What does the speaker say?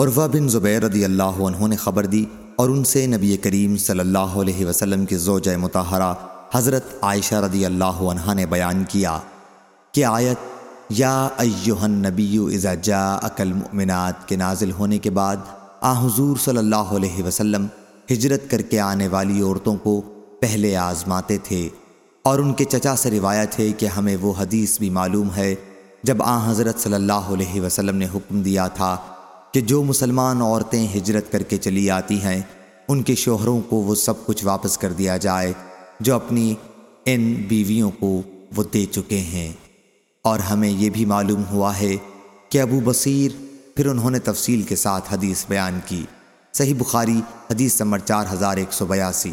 عروہ بن زبیر رضی اللہ عنہ نے خبر دی اور ان سے نبی کریم صلی اللہ علیہ وسلم کی زوجہ متحرہ حضرت عائشہ رضی اللہ عنہ نے بیان کیا کہ آیت، یا ایوہ النبی اذا جاءک المؤمنات کے نازل ہونے کے بعد، آ حضور صلی اللہ علیہ وسلم ہجرت کر کے آنے والی عورتوں کو پہلے آزماتے تھے اور ان کے چچا سے روایت ہے کہ ہمیں وہ حدیث بھی معلوم ہے جب آ حضرت صلی اللہ علیہ وسلم نے حکم دیا تھا کہ جو مسلمان عورتیں ہجرت کر کے چلی آتی ہیں، ان کے شوہروں کو وہ سب کچھ واپس کر دیا جائے، جو اپنی ان بیویوں کو وہ دے چکے ہیں۔ اور ہمیں یہ بھی معلوم ہوا ہے کہ ابو بصیر، پھر انہوں نے تفصیل کے ساتھ حدیث بیان کی۔ صحیح بخاری، حدیث نمبر چار ہزار ایک سو بیاسی۔